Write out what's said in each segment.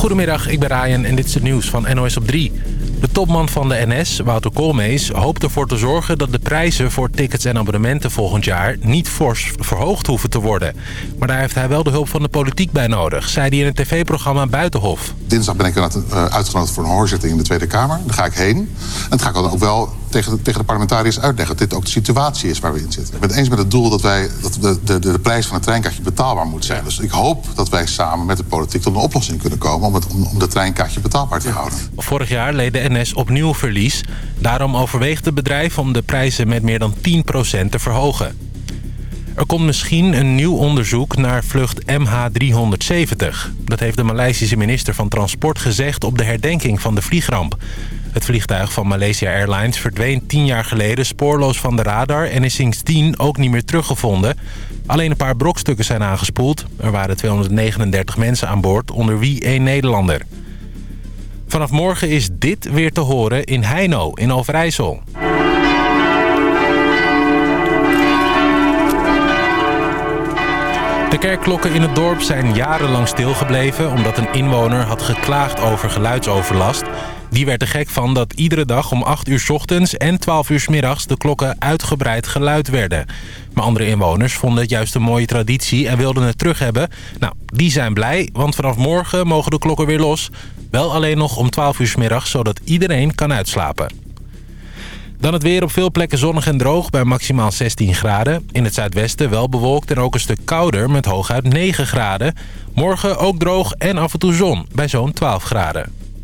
Goedemiddag, ik ben Ryan en dit is het nieuws van NOS op 3. De topman van de NS, Wouter Koolmees, hoopt ervoor te zorgen... dat de prijzen voor tickets en abonnementen volgend jaar niet fors verhoogd hoeven te worden. Maar daar heeft hij wel de hulp van de politiek bij nodig, zei hij in het tv-programma Buitenhof. Dinsdag ben ik uh, uitgenodigd voor een hoorzitting in de Tweede Kamer. Daar ga ik heen. En dat ga ik dan ook wel tegen de, tegen de parlementariërs uitleggen... dat dit ook de situatie is waar we in zitten. Ik ben het eens met het doel dat, wij, dat de, de, de prijs van het treinkaartje betaalbaar moet zijn. Dus ik hoop dat wij samen met de politiek tot een oplossing kunnen komen... om, het, om, om de treinkaartje betaalbaar te houden. Vorig jaar leed de NS opnieuw verlies. Daarom overweegt het bedrijf om de prijzen met meer dan 10% te verhogen. Er komt misschien een nieuw onderzoek naar vlucht MH370. Dat heeft de Maleisische minister van Transport gezegd op de herdenking van de vliegramp. Het vliegtuig van Malaysia Airlines verdween tien jaar geleden spoorloos van de radar... en is sindsdien ook niet meer teruggevonden. Alleen een paar brokstukken zijn aangespoeld. Er waren 239 mensen aan boord, onder wie één Nederlander. Vanaf morgen is dit weer te horen in Heino in Overijssel. De kerkklokken in het dorp zijn jarenlang stilgebleven... omdat een inwoner had geklaagd over geluidsoverlast. Die werd er gek van dat iedere dag om 8 uur ochtends en 12 uur middags... de klokken uitgebreid geluid werden. Maar andere inwoners vonden het juist een mooie traditie en wilden het terug hebben. Nou, die zijn blij, want vanaf morgen mogen de klokken weer los. Wel alleen nog om 12 uur middags, zodat iedereen kan uitslapen. Dan het weer op veel plekken zonnig en droog bij maximaal 16 graden. In het zuidwesten wel bewolkt en ook een stuk kouder met hooguit 9 graden. Morgen ook droog en af en toe zon bij zo'n 12 graden.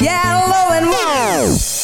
Yellow and white.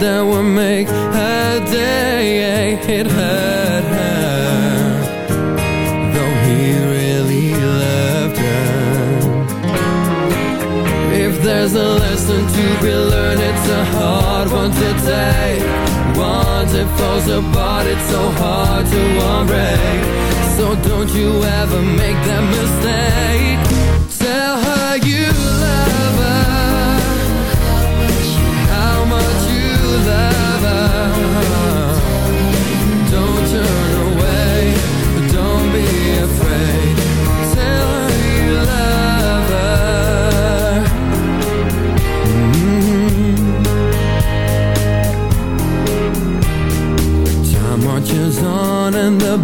That would make her day. It hurt her, though he really loved her. If there's a lesson to be learned, it's a hard one to take. Once it falls apart, it's so hard to unbreak. So don't you ever make that mistake.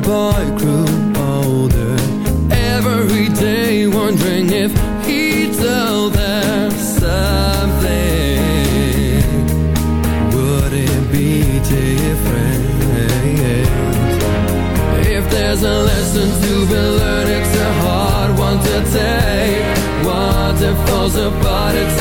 Boy grew older. Every day wondering if he'd tell them something. Would it be different? If there's a lesson to be learned, it's a hard one to take. Once it falls apart, it's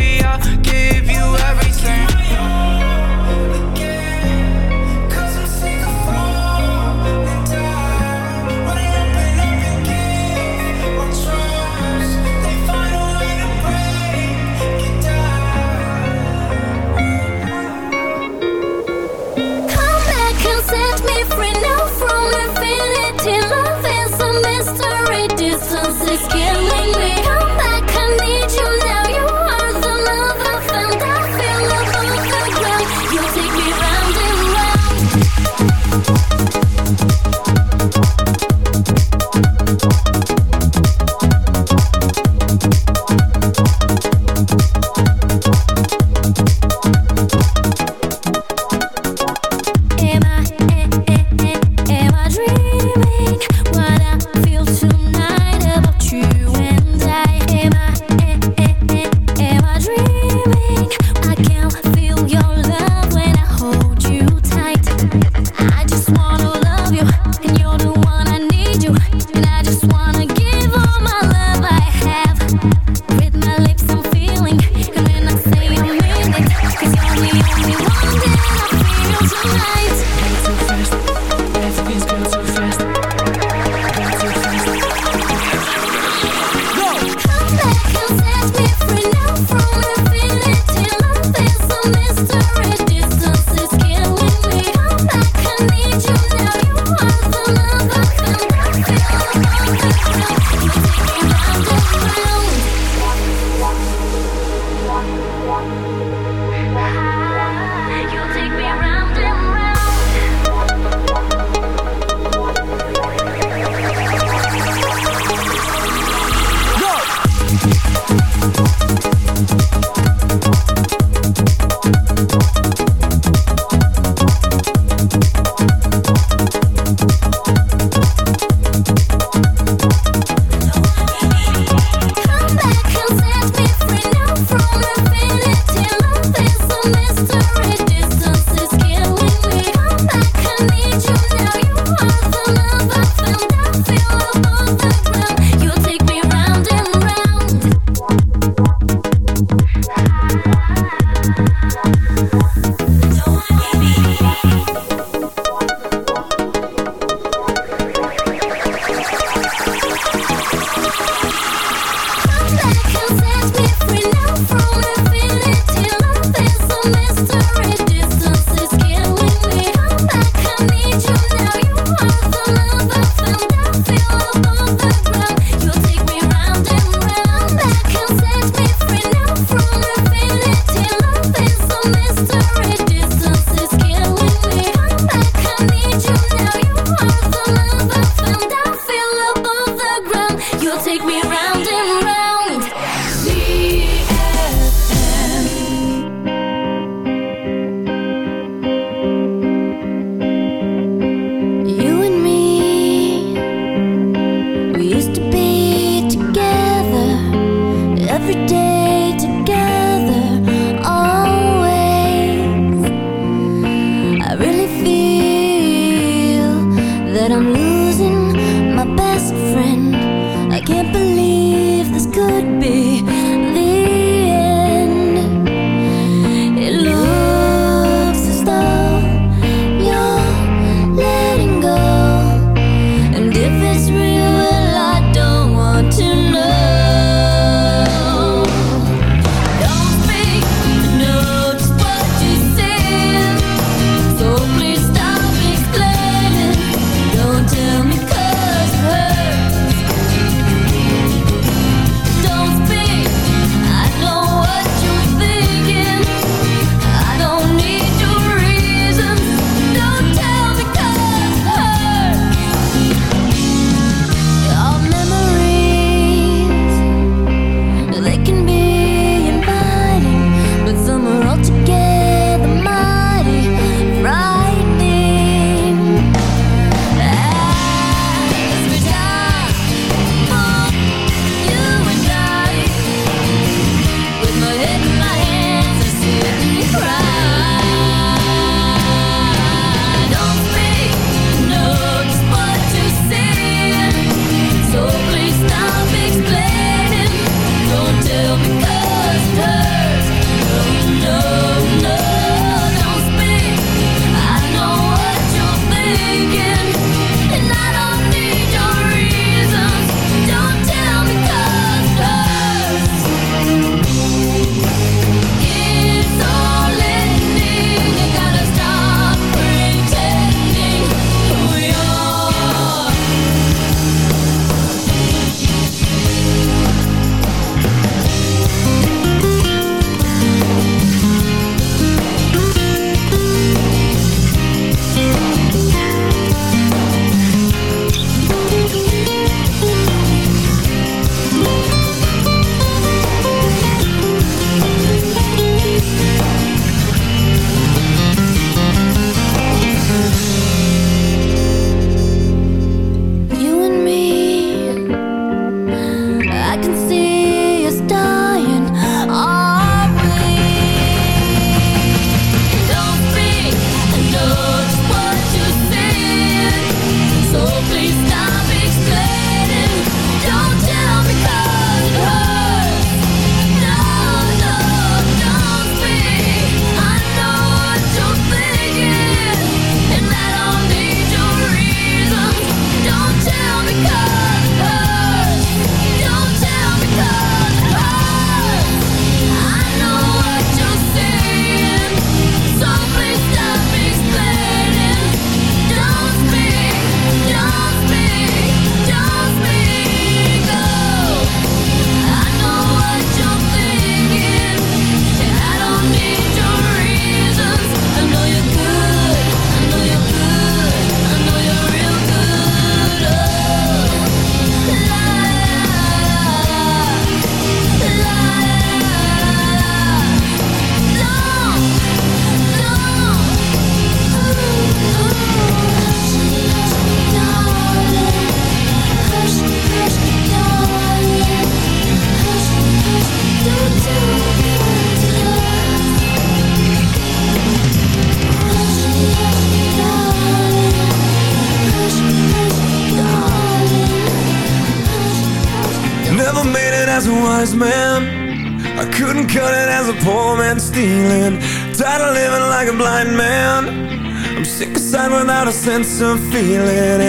sense of feeling.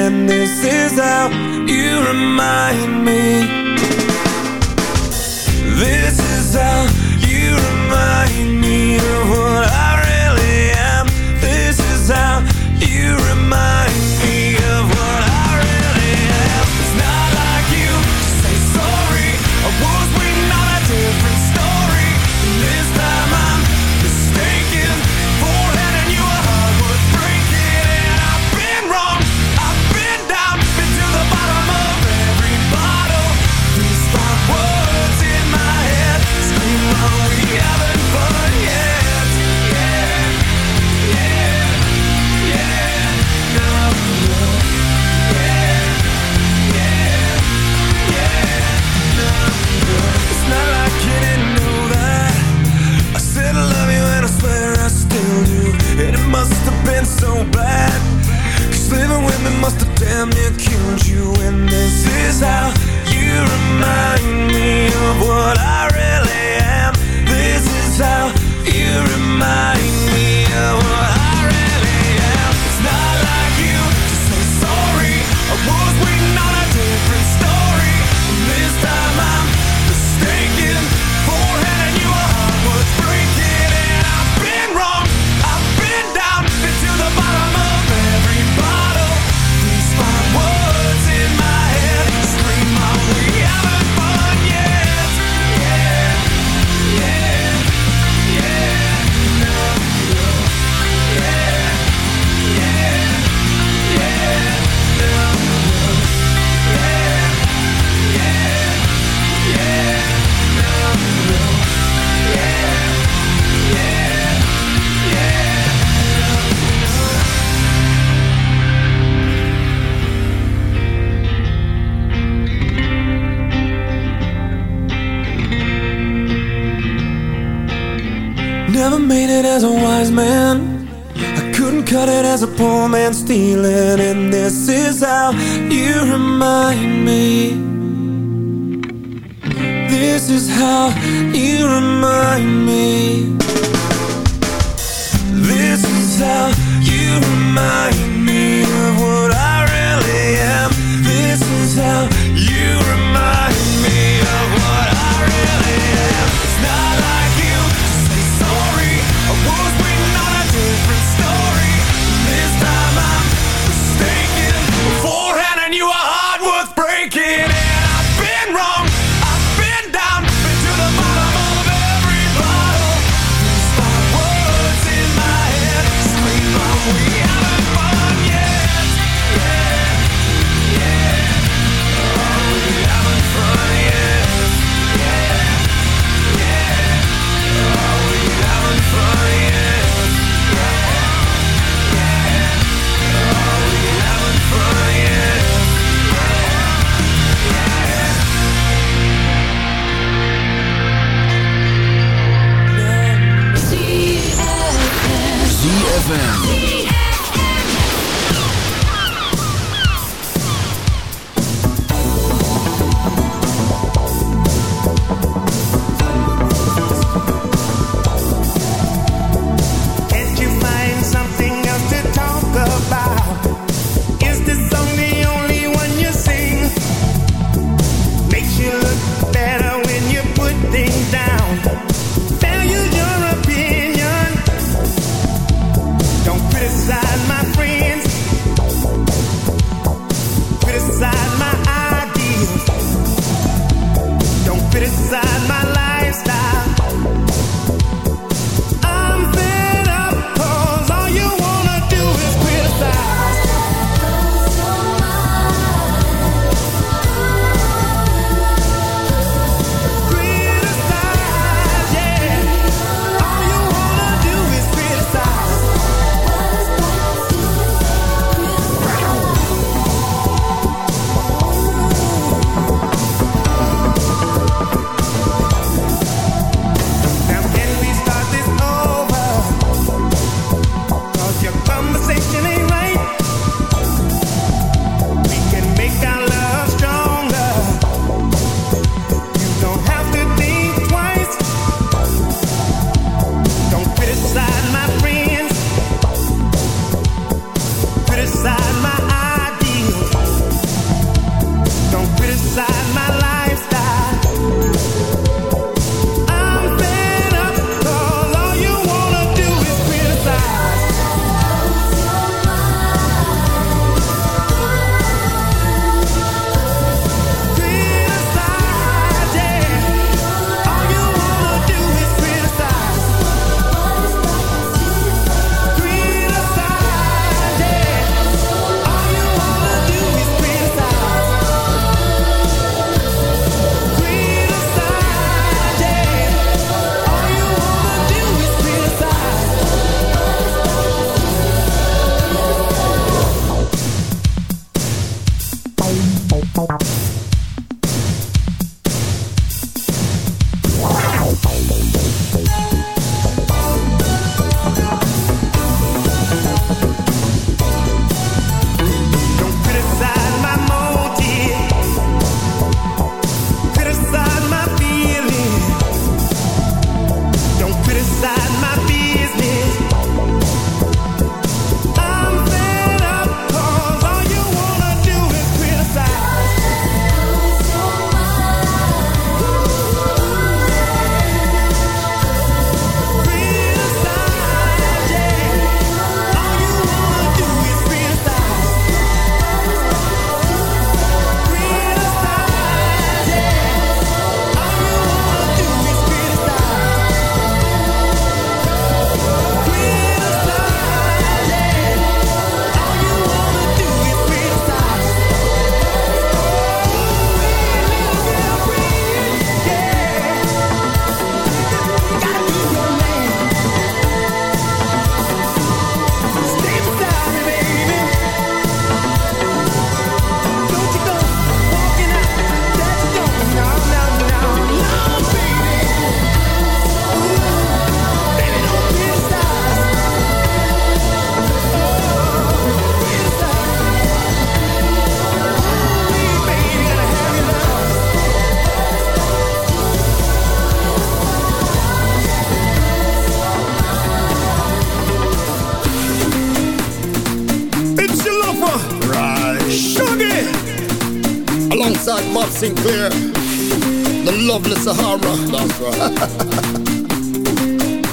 right.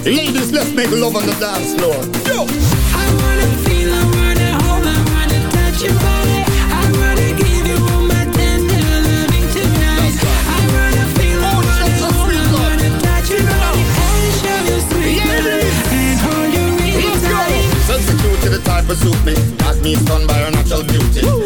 Ladies, let's make love on the dance floor. Yo! I wanna feel, I wanna hold, I wanna touch your body. I wanna give you all my tender loving tonight. I wanna feel, I oh, wanna hold, I wanna touch your body and show you sweet love and hold you really tight. Sexy to the type of suit me. Got me stunned by her natural beauty. Game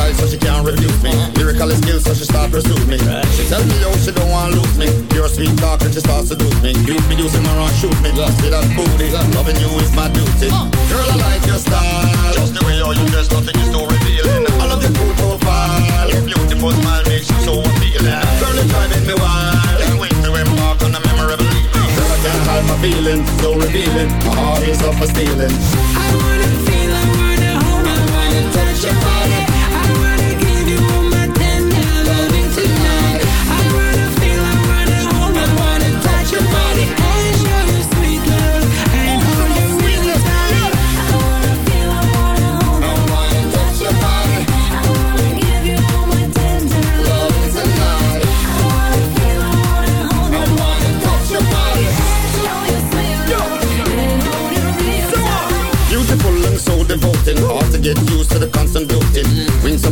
tight so she can't refuse me. Lyrical skills so she start pursue me. She tell me yo she don't want lose me. Pure sweet talk and she start seduce me. Cute me using my run shoot me. Just with that booty. Loving you is my duty. Girl I like your style. Just the way how you dress, nothing is so revealing. I love your cool profile. Your beautiful smile makes you so appealing. Girl it's driving me wild. Can't wait to embark on a memorable evening. Girl I can't hide my feelings, so revealing. My heart is up for stealing. I wanna feel, I wanna hold, I wanna touch your body.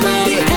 Touch your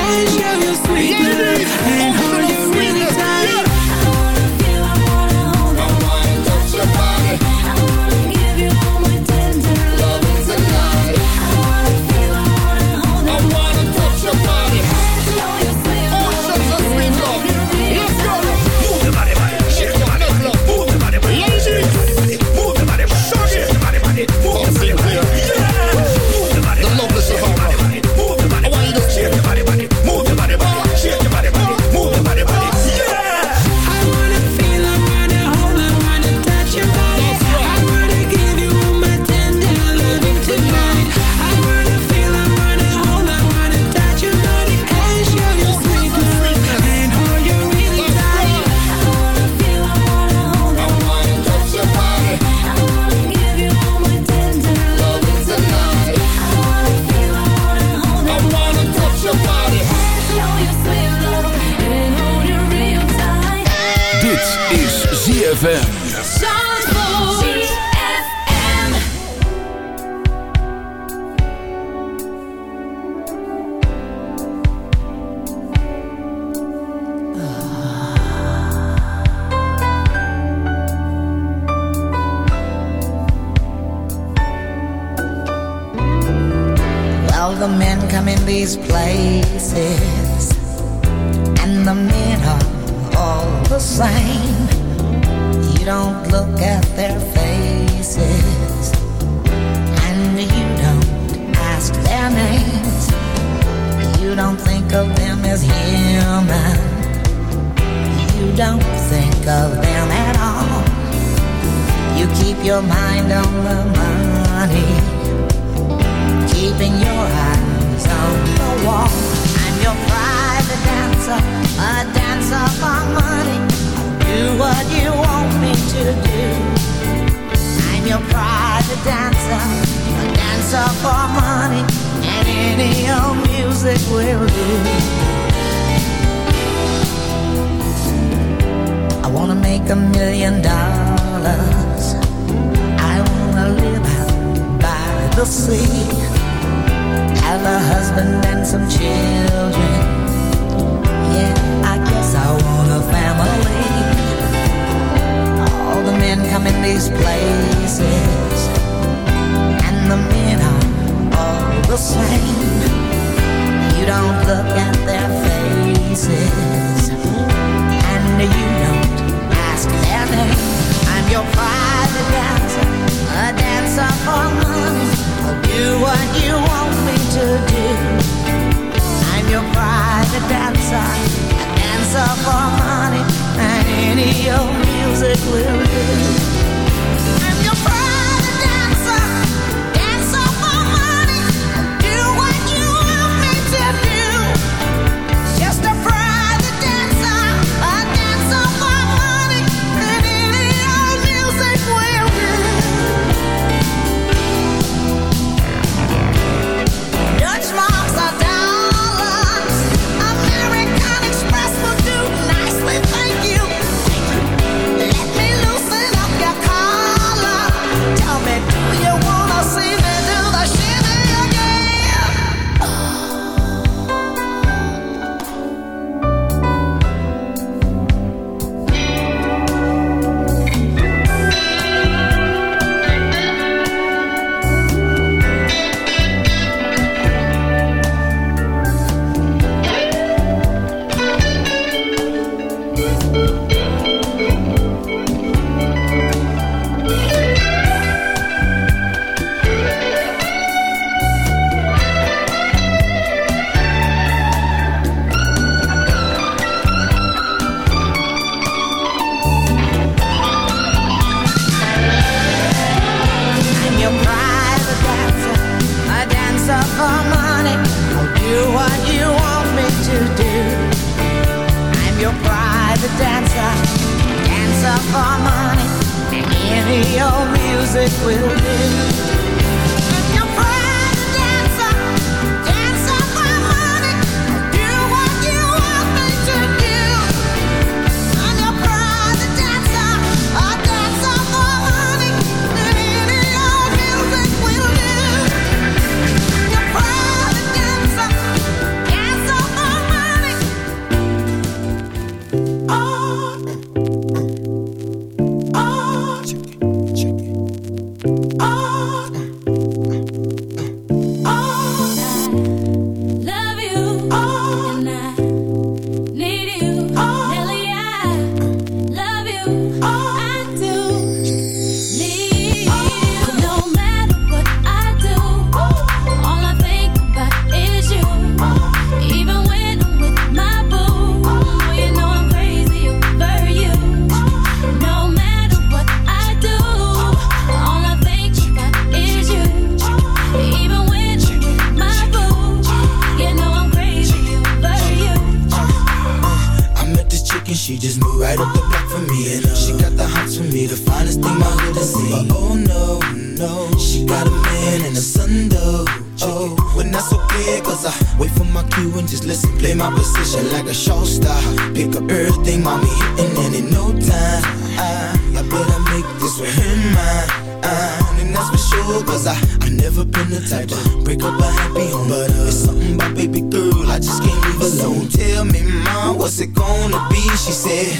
Any old music will do.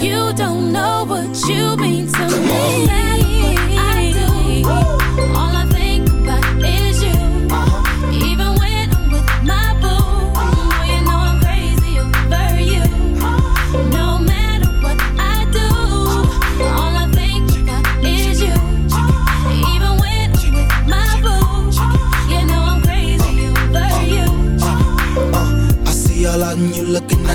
You don't know what you mean to Come me. On.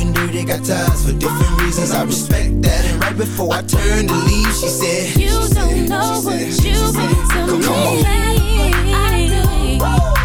and dirty got ties for different reasons. I respect that. And right before I turned to leave, she said, You don't know what you've been to me. Come on. I do.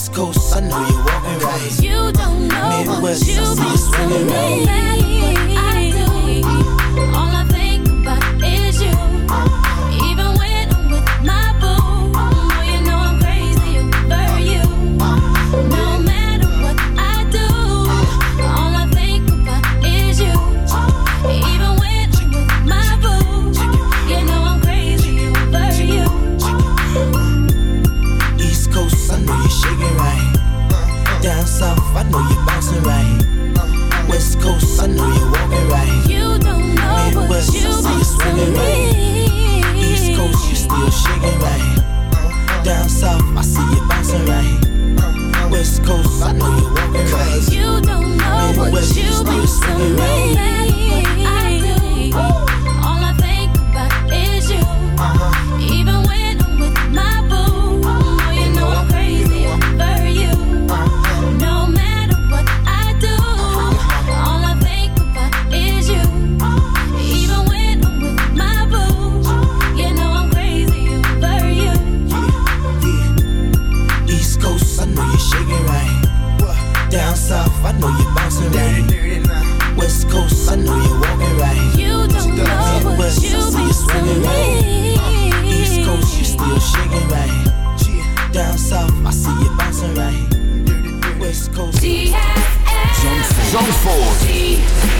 West Coast, I know you're walking right. You don't know Midwest, what you I see you swimming right. Cause you don't know what you mean to me. I do. me. East Coast, you still shaking right here. Down south, I see you bouncing right here. West Coast, Zandvoort.